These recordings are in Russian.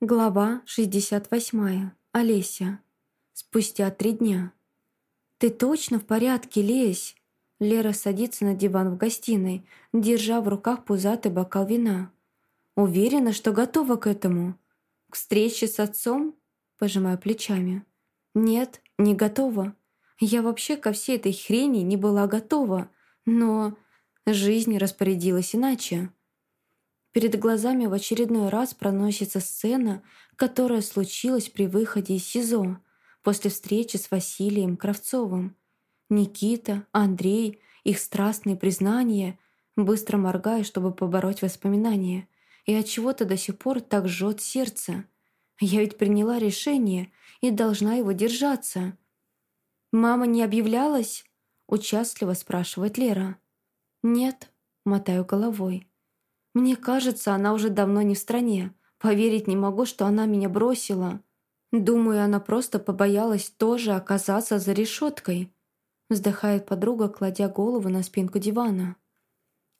Глава 68. Олеся. Спустя три дня. «Ты точно в порядке, Лесь?» Лера садится на диван в гостиной, держа в руках пузатый бокал вина. «Уверена, что готова к этому?» «К встрече с отцом?» Пожимаю плечами. «Нет, не готова. Я вообще ко всей этой хрени не была готова, но жизнь распорядилась иначе». Перед глазами в очередной раз проносится сцена, которая случилась при выходе из СИЗО после встречи с Василием Кравцовым. Никита, Андрей, их страстные признания. Быстро моргаю, чтобы побороть воспоминания. И от чего то до сих пор так жжет сердце. Я ведь приняла решение и должна его держаться. «Мама не объявлялась?» – участливо спрашивает Лера. «Нет», – мотаю головой. Мне кажется, она уже давно не в стране. Поверить не могу, что она меня бросила. Думаю, она просто побоялась тоже оказаться за решеткой. Вздыхает подруга, кладя голову на спинку дивана.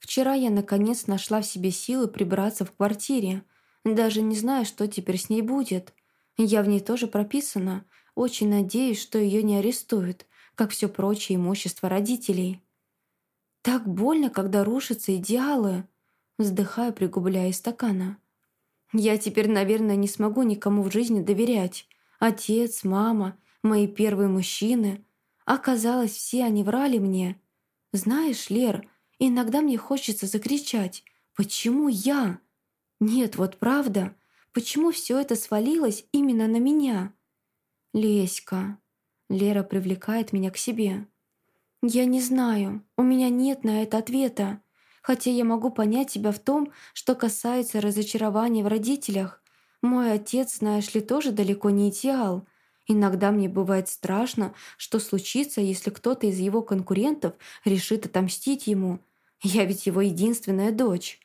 Вчера я наконец нашла в себе силы прибраться в квартире. Даже не знаю, что теперь с ней будет. Я в ней тоже прописана. Очень надеюсь, что ее не арестуют, как все прочее имущество родителей. Так больно, когда рушатся идеалы. Вздыхаю, пригубляя из стакана. Я теперь, наверное, не смогу никому в жизни доверять. Отец, мама, мои первые мужчины. Оказалось, все они врали мне. Знаешь, Лер, иногда мне хочется закричать. Почему я? Нет, вот правда. Почему все это свалилось именно на меня? Леська. Лера привлекает меня к себе. Я не знаю. У меня нет на это ответа хотя я могу понять тебя в том, что касается разочарования в родителях. Мой отец, знаешь ли, тоже далеко не идеал. Иногда мне бывает страшно, что случится, если кто-то из его конкурентов решит отомстить ему. Я ведь его единственная дочь».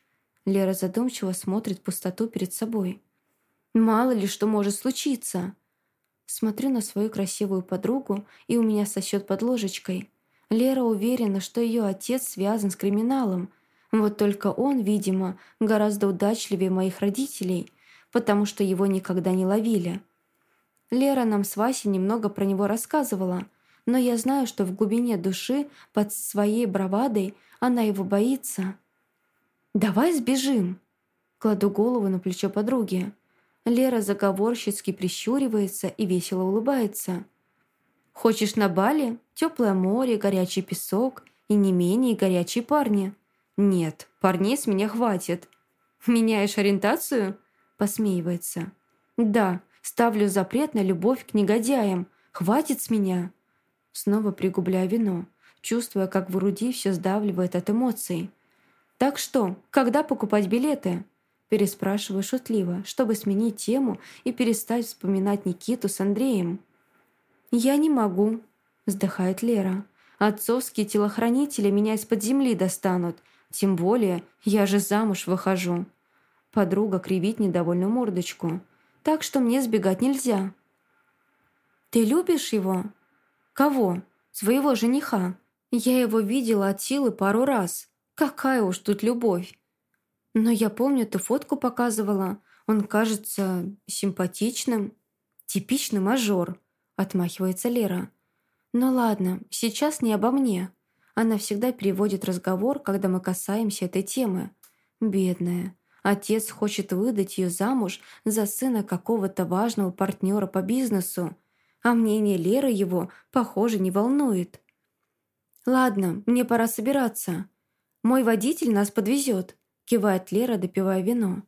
Лера задумчиво смотрит в пустоту перед собой. «Мало ли что может случиться». Смотрю на свою красивую подругу, и у меня сосет под ложечкой. Лера уверена, что ее отец связан с криминалом – вот только он, видимо, гораздо удачливее моих родителей, потому что его никогда не ловили. Лера нам с Васей немного про него рассказывала, но я знаю, что в глубине души, под своей бравадой, она его боится. «Давай сбежим!» Кладу голову на плечо подруги. Лера заговорщицки прищуривается и весело улыбается. «Хочешь на Бали? Теплое море, горячий песок и не менее горячие парни. «Нет, парней с меня хватит». «Меняешь ориентацию?» Посмеивается. «Да, ставлю запрет на любовь к негодяям. Хватит с меня». Снова пригубляю вино, чувствуя, как в груди все сдавливает от эмоций. «Так что, когда покупать билеты?» Переспрашиваю шутливо, чтобы сменить тему и перестать вспоминать Никиту с Андреем. «Я не могу», — вздыхает Лера. «Отцовские телохранители меня из-под земли достанут, тем более, я же замуж выхожу. Подруга кривит недовольную мордочку. Так что мне сбегать нельзя. Ты любишь его? Кого? Своего жениха. Я его видела от силы пару раз. Какая уж тут любовь. Но я помню, ты фотку показывала. Он кажется симпатичным. Типичный мажор, отмахивается Лера. Ну ладно, сейчас не обо мне. Она всегда переводит разговор, когда мы касаемся этой темы. Бедная. Отец хочет выдать ее замуж за сына какого-то важного партнера по бизнесу, а мнение Леры его, похоже, не волнует. «Ладно, мне пора собираться. Мой водитель нас подвезет», — кивает Лера, допивая вино.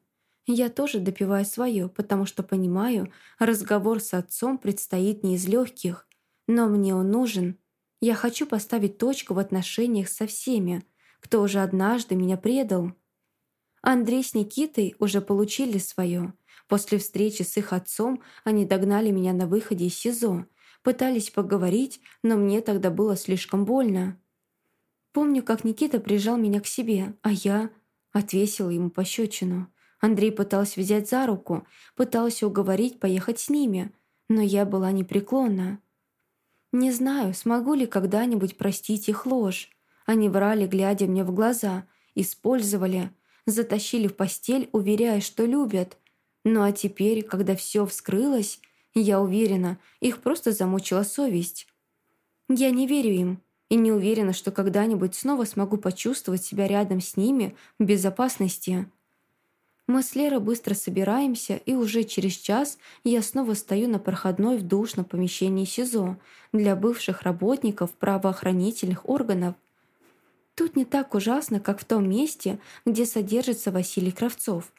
Я тоже допиваю свое, потому что понимаю, разговор с отцом предстоит не из легких, но мне он нужен — я хочу поставить точку в отношениях со всеми, кто уже однажды меня предал. Андрей с Никитой уже получили свое. После встречи с их отцом они догнали меня на выходе из СИЗО, пытались поговорить, но мне тогда было слишком больно. Помню, как Никита прижал меня к себе, а я отвесила ему пощечину. Андрей пытался взять за руку, пытался уговорить поехать с ними, но я была непреклонна. Не знаю, смогу ли когда-нибудь простить их ложь. Они врали, глядя мне в глаза, использовали, затащили в постель, уверяя, что любят. Ну а теперь, когда все вскрылось, я уверена, их просто замучила совесть. Я не верю им и не уверена, что когда-нибудь снова смогу почувствовать себя рядом с ними в безопасности. Мы с Лерой быстро собираемся, и уже через час я снова стою на проходной в душном помещении СИЗО для бывших работников правоохранительных органов. Тут не так ужасно, как в том месте, где содержится Василий Кравцов.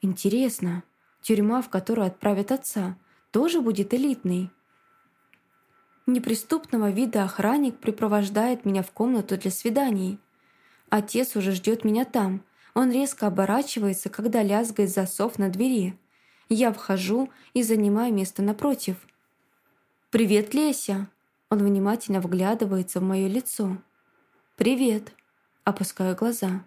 Интересно, тюрьма, в которую отправят отца, тоже будет элитной? Неприступного вида охранник припровождает меня в комнату для свиданий. Отец уже ждет меня там. Он резко оборачивается, когда лязгает засов на двери. Я вхожу и занимаю место напротив. «Привет, Леся!» Он внимательно вглядывается в мое лицо. «Привет!» Опускаю глаза.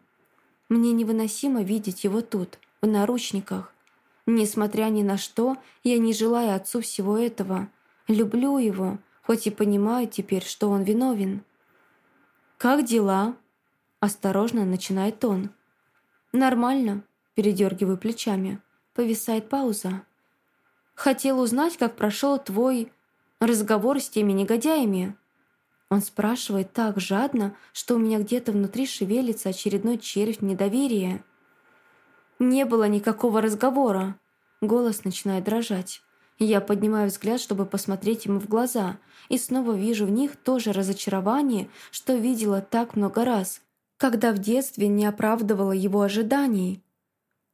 Мне невыносимо видеть его тут, в наручниках. Несмотря ни на что, я не желаю отцу всего этого. Люблю его, хоть и понимаю теперь, что он виновен. «Как дела?» Осторожно начинает он. «Нормально», передергиваю плечами. Повисает пауза. «Хотел узнать, как прошел твой разговор с теми негодяями». Он спрашивает так жадно, что у меня где-то внутри шевелится очередной червь недоверия. «Не было никакого разговора». Голос начинает дрожать. Я поднимаю взгляд, чтобы посмотреть ему в глаза, и снова вижу в них то же разочарование, что видела так много раз, когда в детстве не оправдывала его ожиданий.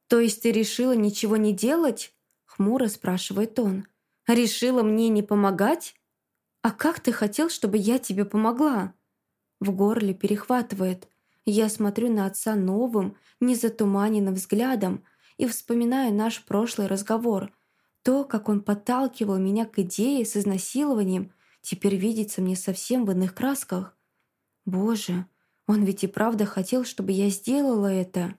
«То есть ты решила ничего не делать?» — хмуро спрашивает он. «Решила мне не помогать? А как ты хотел, чтобы я тебе помогла?» В горле перехватывает. Я смотрю на отца новым, незатуманенным взглядом и вспоминаю наш прошлый разговор — то, как он подталкивал меня к идее с изнасилованием, теперь видится мне совсем в иных красках. Боже, он ведь и правда хотел, чтобы я сделала это.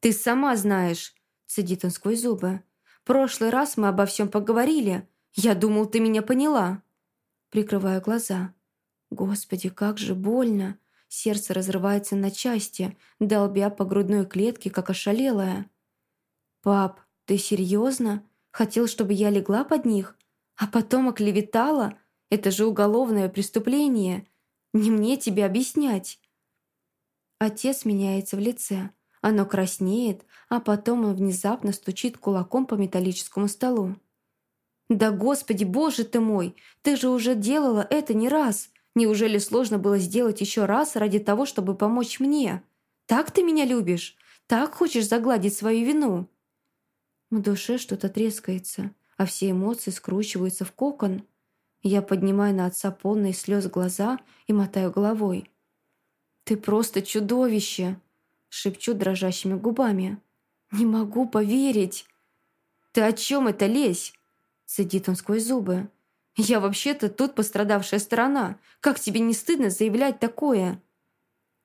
«Ты сама знаешь», — цедит он сквозь зубы. «Прошлый раз мы обо всем поговорили. Я думал, ты меня поняла». Прикрываю глаза. Господи, как же больно. Сердце разрывается на части, долбя по грудной клетке, как ошалелая. «Пап, ты серьезно? Хотел, чтобы я легла под них? А потом оклеветала? Это же уголовное преступление. Не мне тебе объяснять. Отец меняется в лице. Оно краснеет, а потом он внезапно стучит кулаком по металлическому столу. «Да господи, боже ты мой! Ты же уже делала это не раз! Неужели сложно было сделать еще раз ради того, чтобы помочь мне? Так ты меня любишь? Так хочешь загладить свою вину?» В душе что-то трескается, а все эмоции скручиваются в кокон. Я поднимаю на отца полные слез глаза и мотаю головой. «Ты просто чудовище!» — шепчу дрожащими губами. «Не могу поверить!» «Ты о чем это, лезь?» — сидит он сквозь зубы. «Я вообще-то тут пострадавшая сторона. Как тебе не стыдно заявлять такое?»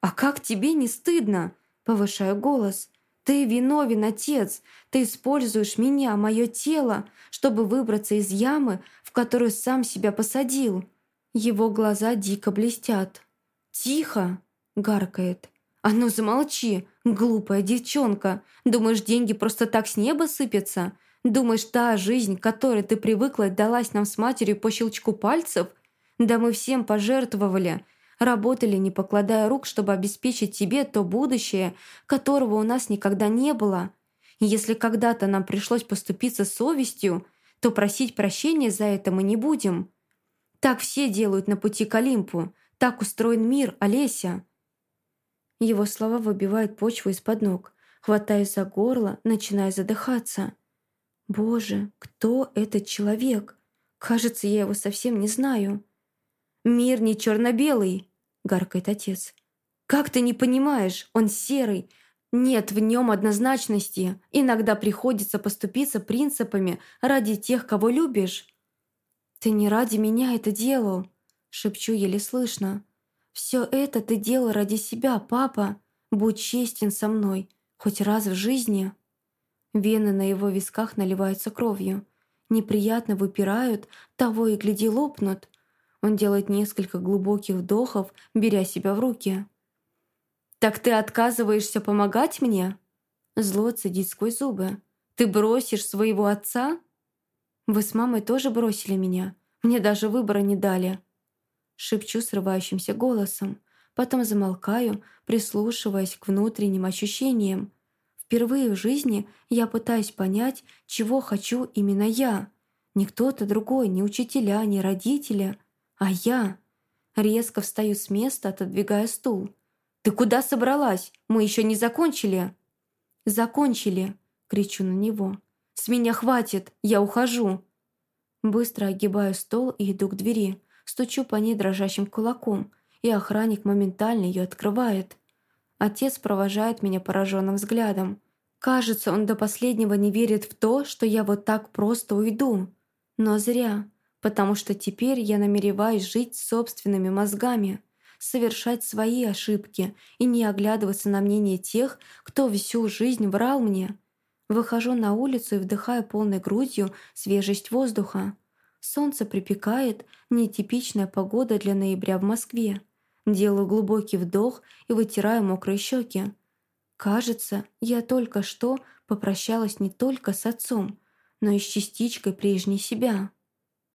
«А как тебе не стыдно?» — повышаю голос. Ты виновен, отец. Ты используешь меня, мое тело, чтобы выбраться из ямы, в которую сам себя посадил. Его глаза дико блестят. «Тихо!» — гаркает. «А ну замолчи, глупая девчонка! Думаешь, деньги просто так с неба сыпятся? Думаешь, та жизнь, которой ты привыкла, далась нам с матерью по щелчку пальцев? Да мы всем пожертвовали, Работали, не покладая рук, чтобы обеспечить тебе то будущее, которого у нас никогда не было. Если когда-то нам пришлось поступиться совестью, то просить прощения за это мы не будем. Так все делают на пути к Олимпу. Так устроен мир, Олеся». Его слова выбивают почву из-под ног. Хватаю за горло, начиная задыхаться. «Боже, кто этот человек? Кажется, я его совсем не знаю». «Мир не черно-белый», — гаркает отец. «Как ты не понимаешь? Он серый. Нет в нем однозначности. Иногда приходится поступиться принципами ради тех, кого любишь». «Ты не ради меня это делал», — шепчу еле слышно. «Все это ты делал ради себя, папа. Будь честен со мной, хоть раз в жизни». Вены на его висках наливаются кровью. Неприятно выпирают, того и гляди лопнут. Он делает несколько глубоких вдохов, беря себя в руки. «Так ты отказываешься помогать мне?» Зло цедит сквозь зубы. Ты бросишь своего отца? Вы с мамой тоже бросили меня. Мне даже выбора не дали. Шепчу срывающимся голосом. Потом замолкаю, прислушиваясь к внутренним ощущениям. Впервые в жизни я пытаюсь понять, чего хочу именно я. Не кто-то другой, не учителя, не родители, а я. Резко встаю с места, отодвигая стул. «Ты куда собралась? Мы еще не закончили!» «Закончили!» — кричу на него. «С меня хватит! Я ухожу!» Быстро огибаю стол и иду к двери. Стучу по ней дрожащим кулаком, и охранник моментально ее открывает. Отец провожает меня пораженным взглядом. Кажется, он до последнего не верит в то, что я вот так просто уйду. Но зря, потому что теперь я намереваюсь жить собственными мозгами, совершать свои ошибки и не оглядываться на мнение тех, кто всю жизнь врал мне. Выхожу на улицу и вдыхаю полной грудью свежесть воздуха. Солнце припекает, нетипичная погода для ноября в Москве. Делаю глубокий вдох и вытираю мокрые щеки. Кажется, я только что попрощалась не только с отцом, но и с частичкой прежней себя.